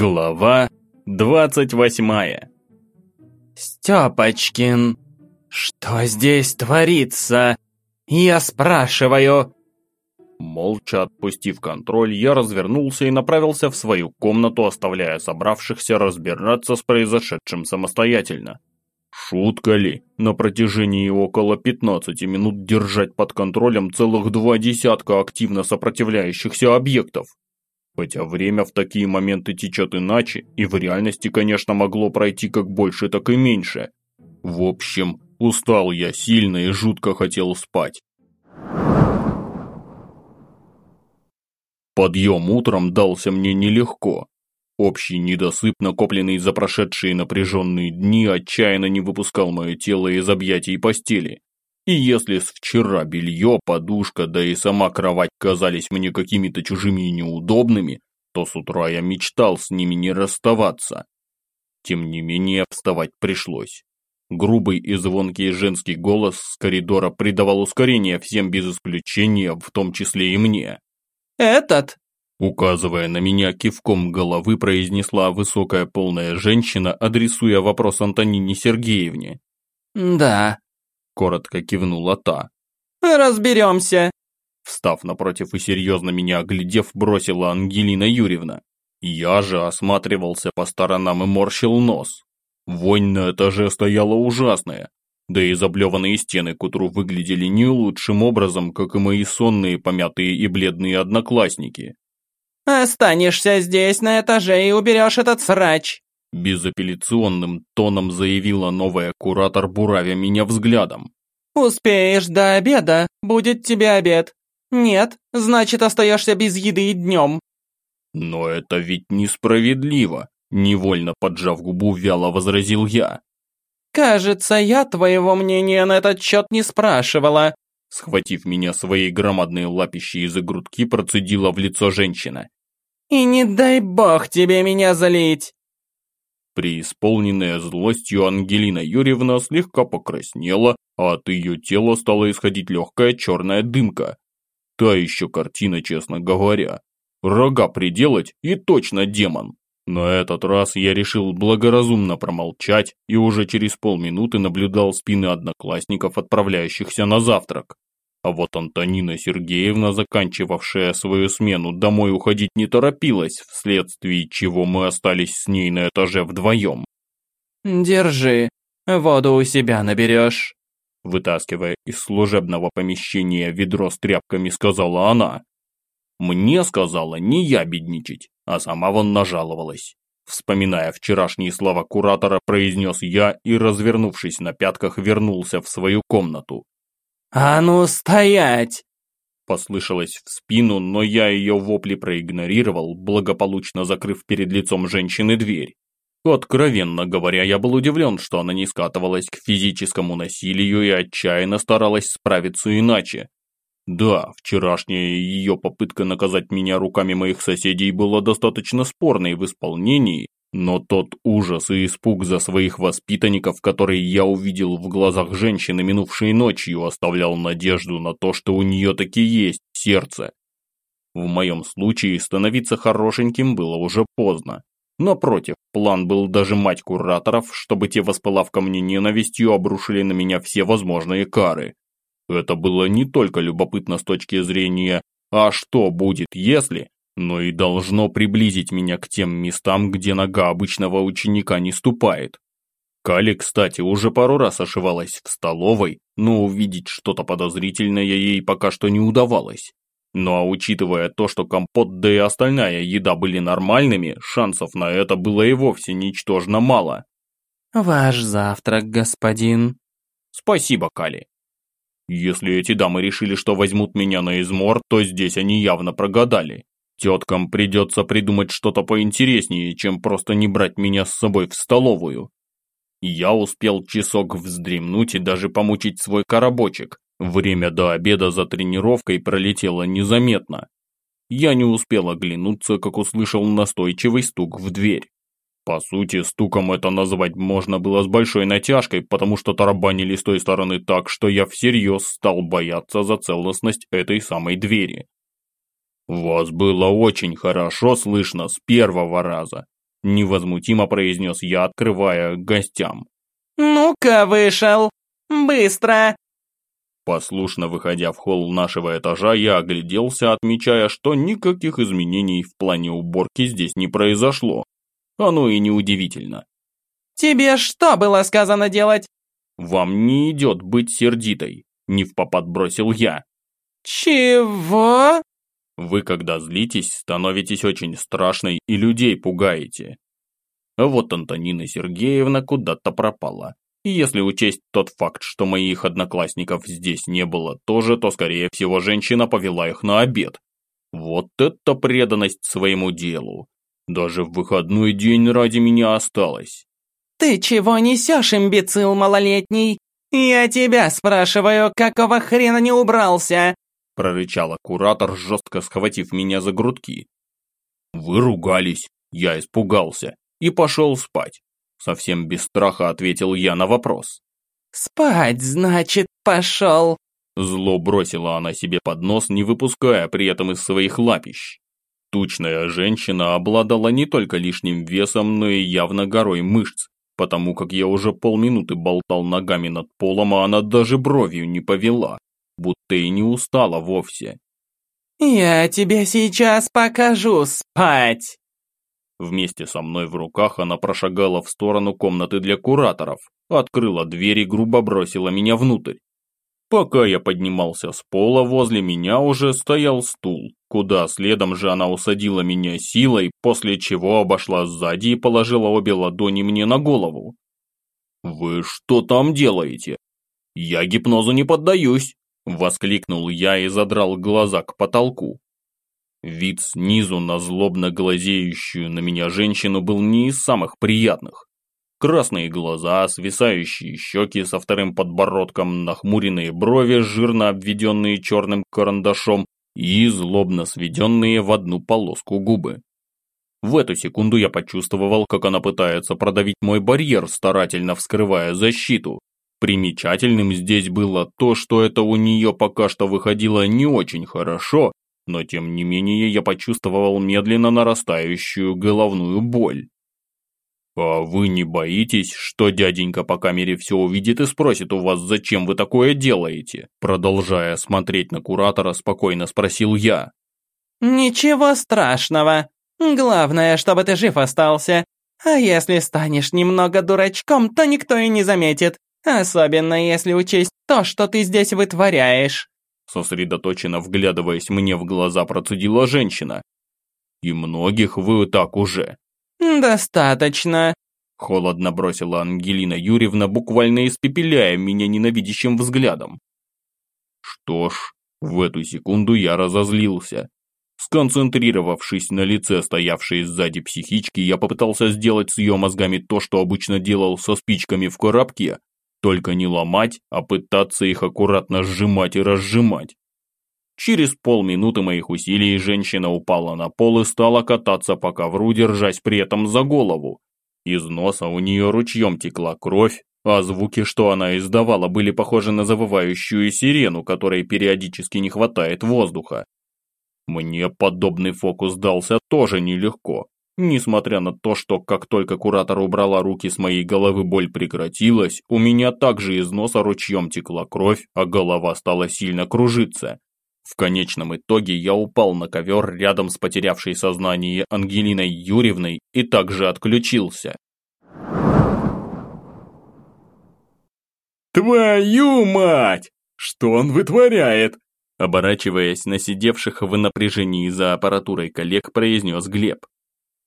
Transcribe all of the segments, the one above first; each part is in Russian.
Глава двадцать восьмая. «Стёпочкин, что здесь творится? Я спрашиваю!» Молча отпустив контроль, я развернулся и направился в свою комнату, оставляя собравшихся разбираться с произошедшим самостоятельно. Шутка ли, на протяжении около 15 минут держать под контролем целых два десятка активно сопротивляющихся объектов? Хотя время в такие моменты течет иначе, и в реальности, конечно, могло пройти как больше, так и меньше. В общем, устал я сильно и жутко хотел спать. Подъем утром дался мне нелегко. Общий недосып, накопленный за прошедшие напряженные дни, отчаянно не выпускал мое тело из объятий постели. И если с вчера белье, подушка, да и сама кровать казались мне какими-то чужими и неудобными, то с утра я мечтал с ними не расставаться. Тем не менее, вставать пришлось. Грубый и звонкий женский голос с коридора придавал ускорение всем без исключения, в том числе и мне. «Этот?» Указывая на меня кивком головы, произнесла высокая полная женщина, адресуя вопрос Антонине Сергеевне. «Да», коротко кивнула та. «Разберемся!» Встав напротив и серьезно меня оглядев, бросила Ангелина Юрьевна. Я же осматривался по сторонам и морщил нос. Вонь на этаже стояла ужасная, да и заблеванные стены к утру выглядели не лучшим образом, как и мои сонные, помятые и бледные одноклассники. «Останешься здесь на этаже и уберешь этот срач!» Безапелляционным тоном заявила новая куратор, буравя меня взглядом. «Успеешь до обеда, будет тебе обед. Нет, значит остаешься без еды днем». «Но это ведь несправедливо», – невольно поджав губу, вяло возразил я. «Кажется, я твоего мнения на этот счет не спрашивала», схватив меня своей громадной лапищей из-за грудки, процедила в лицо женщина. «И не дай бог тебе меня залить!» Преисполненная злостью Ангелина Юрьевна слегка покраснела, а от ее тела стала исходить легкая черная дымка. Та еще картина, честно говоря. Рога приделать и точно демон. На этот раз я решил благоразумно промолчать и уже через полминуты наблюдал спины одноклассников, отправляющихся на завтрак. А вот Антонина Сергеевна, заканчивавшая свою смену, домой уходить не торопилась, вследствие чего мы остались с ней на этаже вдвоем. «Держи, воду у себя наберешь», вытаскивая из служебного помещения ведро с тряпками, сказала она. Мне сказала не я бедничать, а сама вон нажаловалась. Вспоминая вчерашние слова куратора, произнес я и, развернувшись на пятках, вернулся в свою комнату. «А ну стоять!» Послышалось в спину, но я ее вопли проигнорировал, благополучно закрыв перед лицом женщины дверь. Откровенно говоря, я был удивлен, что она не скатывалась к физическому насилию и отчаянно старалась справиться иначе. Да, вчерашняя ее попытка наказать меня руками моих соседей была достаточно спорной в исполнении, но тот ужас и испуг за своих воспитанников, которые я увидел в глазах женщины минувшей ночью, оставлял надежду на то, что у нее таки есть сердце. В моем случае становиться хорошеньким было уже поздно. Напротив, план был даже мать кураторов, чтобы те, воспылав ко мне ненавистью, обрушили на меня все возможные кары. Это было не только любопытно с точки зрения «а что будет, если?», но и должно приблизить меня к тем местам, где нога обычного ученика не ступает. Кали, кстати, уже пару раз ошивалась в столовой, но увидеть что-то подозрительное ей пока что не удавалось. Ну а учитывая то, что компот да и остальная еда были нормальными, шансов на это было и вовсе ничтожно мало. «Ваш завтрак, господин». «Спасибо, Кали». Если эти дамы решили, что возьмут меня на измор, то здесь они явно прогадали. Теткам придется придумать что-то поинтереснее, чем просто не брать меня с собой в столовую. Я успел часок вздремнуть и даже помучить свой коробочек. Время до обеда за тренировкой пролетело незаметно. Я не успел оглянуться, как услышал настойчивый стук в дверь. По сути, стуком это назвать можно было с большой натяжкой, потому что тарабанили с той стороны так, что я всерьез стал бояться за целостность этой самой двери. «Вас было очень хорошо слышно с первого раза», Невозмутимо произнес я, открывая гостям. «Ну-ка, вышел! Быстро!» Послушно выходя в холл нашего этажа, я огляделся, отмечая, что никаких изменений в плане уборки здесь не произошло. Оно и не удивительно. «Тебе что было сказано делать?» «Вам не идет быть сердитой», – не в попад бросил я. «Чего?» Вы, когда злитесь, становитесь очень страшной и людей пугаете. Вот Антонина Сергеевна куда-то пропала. И если учесть тот факт, что моих одноклассников здесь не было тоже, то, скорее всего, женщина повела их на обед. Вот это преданность своему делу. Даже в выходной день ради меня осталась. «Ты чего несешь, имбецил малолетний? Я тебя спрашиваю, какого хрена не убрался?» Прорычала куратор, жестко схватив меня за грудки. Вы ругались, я испугался и пошел спать. Совсем без страха ответил я на вопрос. «Спать, значит, пошел!» Зло бросила она себе под нос, не выпуская при этом из своих лапищ. Тучная женщина обладала не только лишним весом, но и явно горой мышц, потому как я уже полминуты болтал ногами над полом, а она даже бровью не повела будто и не устала вовсе. «Я тебе сейчас покажу спать!» Вместе со мной в руках она прошагала в сторону комнаты для кураторов, открыла дверь и грубо бросила меня внутрь. Пока я поднимался с пола, возле меня уже стоял стул, куда следом же она усадила меня силой, после чего обошла сзади и положила обе ладони мне на голову. «Вы что там делаете? Я гипнозу не поддаюсь!» Воскликнул я и задрал глаза к потолку. Вид снизу на злобно глазеющую на меня женщину был не из самых приятных. Красные глаза, свисающие щеки со вторым подбородком, нахмуренные брови, жирно обведенные черным карандашом и злобно сведенные в одну полоску губы. В эту секунду я почувствовал, как она пытается продавить мой барьер, старательно вскрывая защиту. Примечательным здесь было то, что это у нее пока что выходило не очень хорошо, но тем не менее я почувствовал медленно нарастающую головную боль. «А вы не боитесь, что дяденька по камере все увидит и спросит у вас, зачем вы такое делаете?» Продолжая смотреть на куратора, спокойно спросил я. «Ничего страшного. Главное, чтобы ты жив остался. А если станешь немного дурачком, то никто и не заметит. Особенно если учесть то, что ты здесь вытворяешь. Сосредоточенно вглядываясь мне в глаза, процедила женщина. И многих вы так уже. Достаточно. Холодно бросила Ангелина Юрьевна, буквально испепеляя меня ненавидящим взглядом. Что ж, в эту секунду я разозлился. Сконцентрировавшись на лице стоявшей сзади психички, я попытался сделать с ее мозгами то, что обычно делал со спичками в коробке, только не ломать, а пытаться их аккуратно сжимать и разжимать. Через полминуты моих усилий женщина упала на пол и стала кататься по ковру, держась при этом за голову. Из носа у нее ручьем текла кровь, а звуки, что она издавала, были похожи на завывающую сирену, которой периодически не хватает воздуха. Мне подобный фокус дался тоже нелегко. Несмотря на то, что как только куратор убрала руки с моей головы, боль прекратилась, у меня также из носа ручьем текла кровь, а голова стала сильно кружиться. В конечном итоге я упал на ковер рядом с потерявшей сознание Ангелиной Юрьевной и также отключился. «Твою мать! Что он вытворяет?» Оборачиваясь на сидевших в напряжении за аппаратурой коллег, произнес Глеб.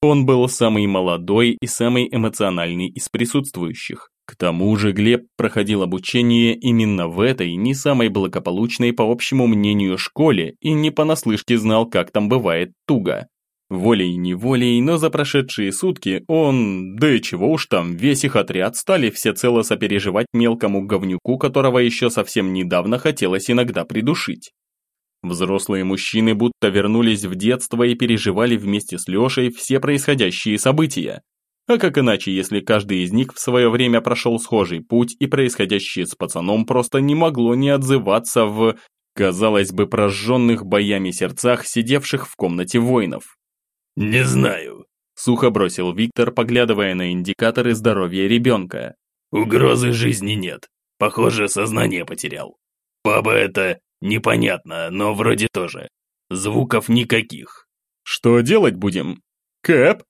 Он был самый молодой и самый эмоциональный из присутствующих. К тому же Глеб проходил обучение именно в этой не самой благополучной по общему мнению школе и не понаслышке знал, как там бывает туго. Волей-неволей, но за прошедшие сутки он, да и чего уж там, весь их отряд стали всецело сопереживать мелкому говнюку, которого еще совсем недавно хотелось иногда придушить. Взрослые мужчины будто вернулись в детство и переживали вместе с Лешей все происходящие события. А как иначе, если каждый из них в свое время прошел схожий путь и происходящее с пацаном просто не могло не отзываться в, казалось бы, прожженных боями сердцах, сидевших в комнате воинов. «Не знаю. Сухо бросил Виктор, поглядывая на индикаторы здоровья ребенка. Угрозы жизни нет. Похоже, сознание потерял. Баба это непонятно, но вроде тоже. Звуков никаких. Что делать будем? Кэп?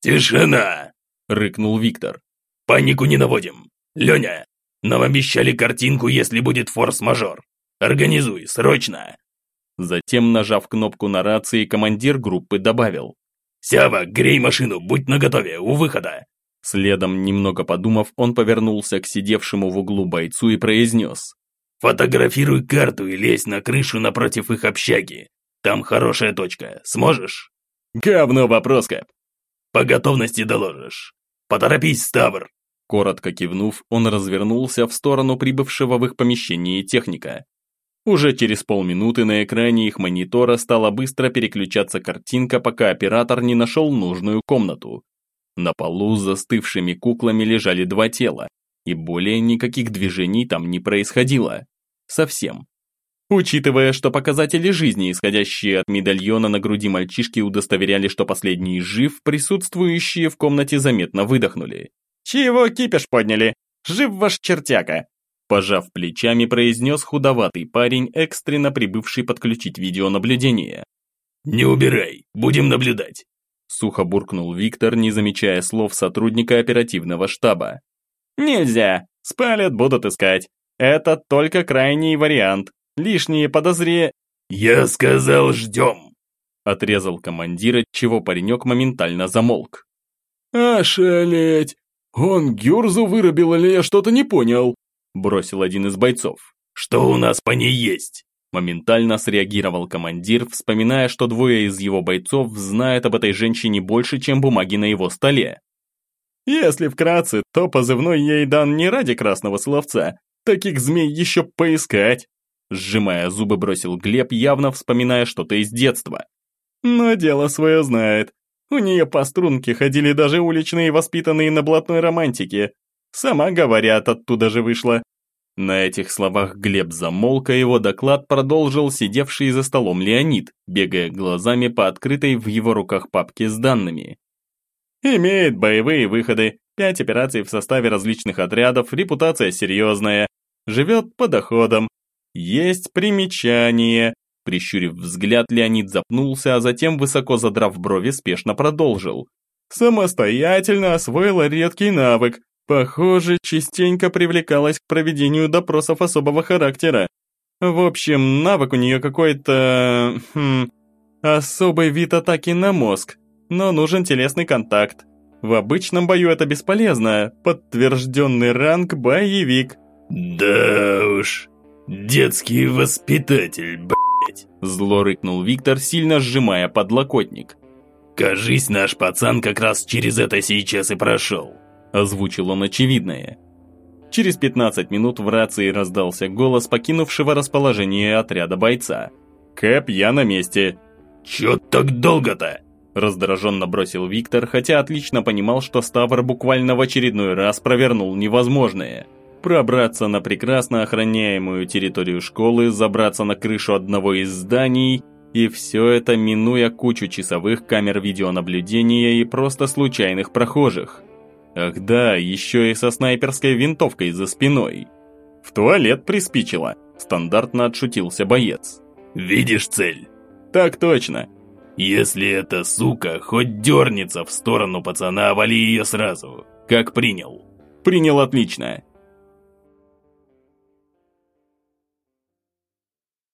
Тишина! Рыкнул Виктор. Панику не наводим. Леня, нам обещали картинку, если будет форс-мажор. Организуй, срочно. Затем, нажав кнопку на рации, командир группы добавил. «Сява, грей машину, будь наготове, у выхода!» Следом, немного подумав, он повернулся к сидевшему в углу бойцу и произнес. «Фотографируй карту и лезь на крышу напротив их общаги. Там хорошая точка. Сможешь?» «Говно вопрос, Кэп!» «По готовности доложишь. Поторопись, Ставр!» Коротко кивнув, он развернулся в сторону прибывшего в их помещении техника. Уже через полминуты на экране их монитора стала быстро переключаться картинка, пока оператор не нашел нужную комнату. На полу с застывшими куклами лежали два тела, и более никаких движений там не происходило. Совсем. Учитывая, что показатели жизни, исходящие от медальона на груди мальчишки, удостоверяли, что последний жив, присутствующие в комнате заметно выдохнули. «Чего кипиш подняли? Жив ваш чертяка!» Пожав плечами, произнес худоватый парень, экстренно прибывший подключить видеонаблюдение. «Не убирай, будем наблюдать!» Сухо буркнул Виктор, не замечая слов сотрудника оперативного штаба. «Нельзя! Спалят, будут искать. Это только крайний вариант. Лишние подозрения...» «Я сказал, ждем!» Отрезал командир, чего паренек моментально замолк. «Ошалеть! Он Гюрзу вырубил или я что-то не понял?» бросил один из бойцов. «Что у нас по ней есть?» Моментально среагировал командир, вспоминая, что двое из его бойцов знают об этой женщине больше, чем бумаги на его столе. Если вкратце, то позывной ей дан не ради красного словца. Таких змей еще поискать. Сжимая зубы, бросил Глеб, явно вспоминая что-то из детства. Но дело свое знает. У нее по струнке ходили даже уличные, воспитанные на блатной романтике. Сама, говорят, оттуда же вышла. На этих словах Глеб замолк, а его доклад продолжил сидевший за столом Леонид, бегая глазами по открытой в его руках папке с данными. Имеет боевые выходы, пять операций в составе различных отрядов, репутация серьезная, живет по доходам. Есть примечание. Прищурив взгляд, Леонид запнулся, а затем, высоко задрав брови, спешно продолжил. Самостоятельно освоила редкий навык, Похоже, частенько привлекалась к проведению допросов особого характера. В общем, навык у нее какой-то... Хм, особый вид атаки на мозг, но нужен телесный контакт. В обычном бою это бесполезно, подтвержденный ранг боевик. «Да уж, детский воспитатель, блять!» Зло рыкнул Виктор, сильно сжимая подлокотник. «Кажись, наш пацан как раз через это сейчас и прошел» озвучил он очевидное. Через 15 минут в рации раздался голос покинувшего расположение отряда бойца. «Кэп, я на месте». «Чё так долго-то?» Раздраженно бросил Виктор, хотя отлично понимал, что Ставр буквально в очередной раз провернул невозможное. Пробраться на прекрасно охраняемую территорию школы, забраться на крышу одного из зданий и все это минуя кучу часовых камер видеонаблюдения и просто случайных прохожих. Ах да, еще и со снайперской винтовкой за спиной. В туалет приспичило, стандартно отшутился боец. «Видишь цель?» «Так точно». «Если эта сука хоть дернется в сторону пацана, вали ее сразу. Как принял?» «Принял отлично.